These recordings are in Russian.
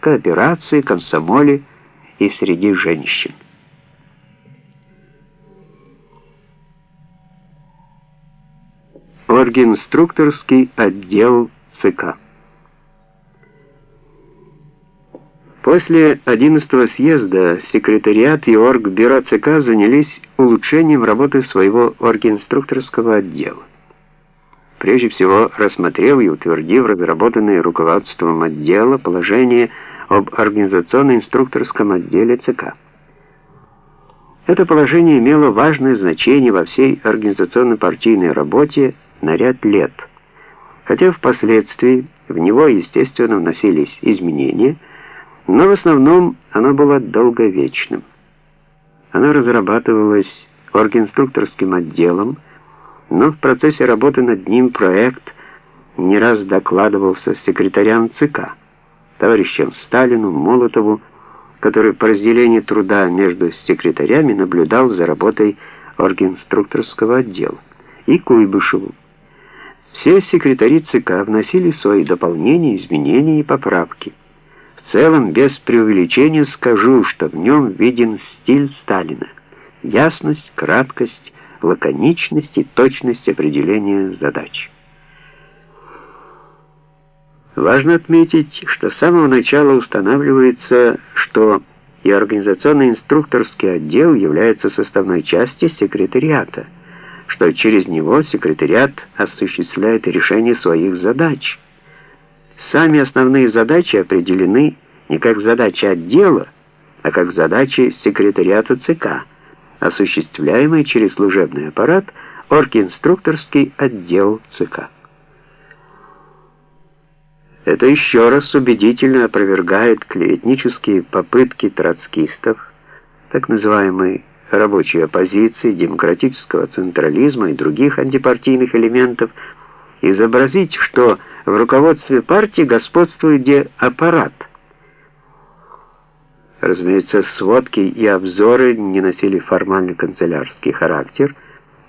кооперации, комсомоле и среди женщин. Оргинструкторский отдел ЦК. После 11 съезда секретариат и оргбюро ЦК занялись улучшением работы своего оргинструкторского отдела. Прежде всего, рассмотрев и утвердив разработанные руководством отдела положение об организационно-инструкторском отделе ЦК. Это положение имело важное значение во всей организационно-партийной работе на ряд лет, хотя впоследствии в него, естественно, вносились изменения, но в основном оно было долговечным. Оно разрабатывалось оргинструкторским отделом, но в процессе работы над ним проект не раз докладывался секретарям ЦК, товарищам Сталину, Молотову, который по разделению труда между секретарями наблюдал за работой оргинструкторского отдела, и Куйбышеву. Все секретари ЦК вносили свои дополнения, изменения и поправки. В целом, без преувеличения скажу, что в нем виден стиль Сталина. Ясность, краткость, лаконичность и точность определения задач. Важно отметить, что с самого начала устанавливается, что и организационно-инструкторский отдел является составной частью секретариата, что через него секретариат осуществляет решение своих задач – Сами основные задачи определены не как задачи отдела, а как задачи секретариата ЦК, осуществляемые через служебный аппарат оргинструкторский отдел ЦК. Это еще раз убедительно опровергает клеветнические попытки троцкистов, так называемой рабочей оппозиции, демократического централизма и других антипартийных элементов, изобразить, что в руководстве партии господствует где аппарат. Разумеется, сводки и обзоры не носили формальный канцелярский характер,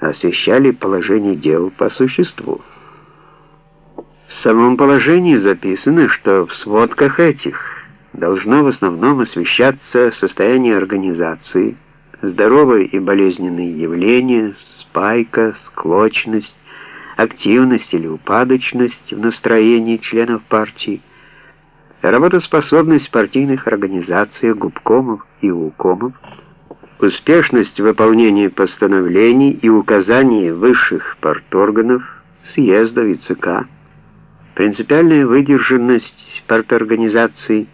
а освещали положение дел по существу. В самом положении записано, что в сводках этих должно в основном освещаться состояние организации, здоровые и болезненные явления, спайка, склочность, активность или упадочность в настроении членов партии, работоспособность партийных организаций, губкомов и укомов, успешность выполнения постановлений и указаний высших парторганов, съездов и ЦК, принципиальная выдержанность парторганизаций,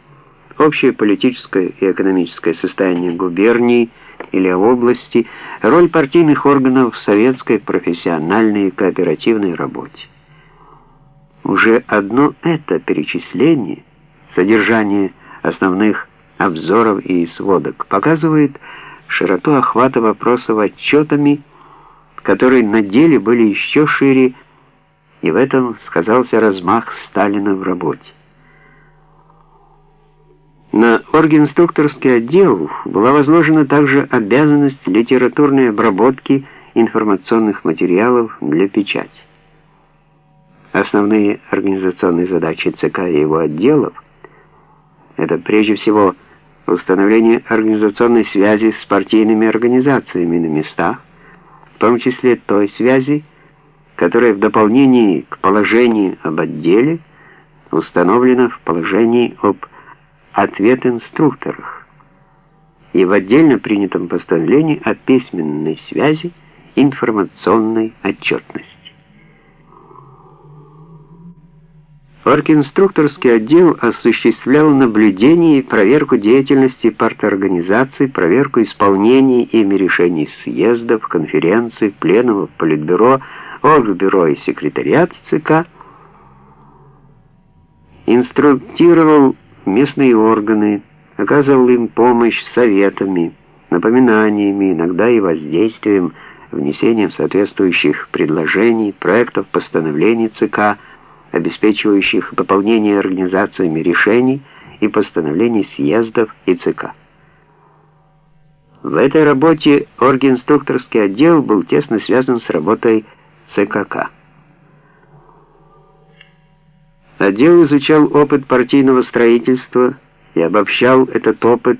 общее политическое и экономическое состояние губернии – или области, роль партийных органов в советской профессиональной и кооперативной работе. Уже одно это перечисление, содержание основных обзоров и сводок показывает широту охвата вопросов отчетами, которые на деле были еще шире, и в этом сказался размах Сталина в работе. На оргинструкторский отдел была возложена также обязанность литературной обработки информационных материалов для печати. Основные организационные задачи ЦК и его отделов это прежде всего установление организационной связи с партийными организациями на местах, в том числе той связи, которая в дополнении к положению об отделе установлена в положении об ответ инструкторах и в отдельно принятом постановлении о письменной связи информационной отчетности. Оргинструкторский отдел осуществлял наблюдение и проверку деятельности парторганизаций, проверку исполнения ими решений съездов, конференций, пленумов, политбюро, оргбюро и секретариат ЦК, инструктировал местные органы, оказывал им помощь советами, напоминаниями, иногда и воздействием, внесением соответствующих предложений, проектов постановлений ЦК, обеспечивающих выполнение организациями решений и постановлений съездов и ЦК. В этой работе оргинструкторский отдел был тесно связан с работой ЦКК. Отдел изучал опыт партийного строительства и обобщал этот опыт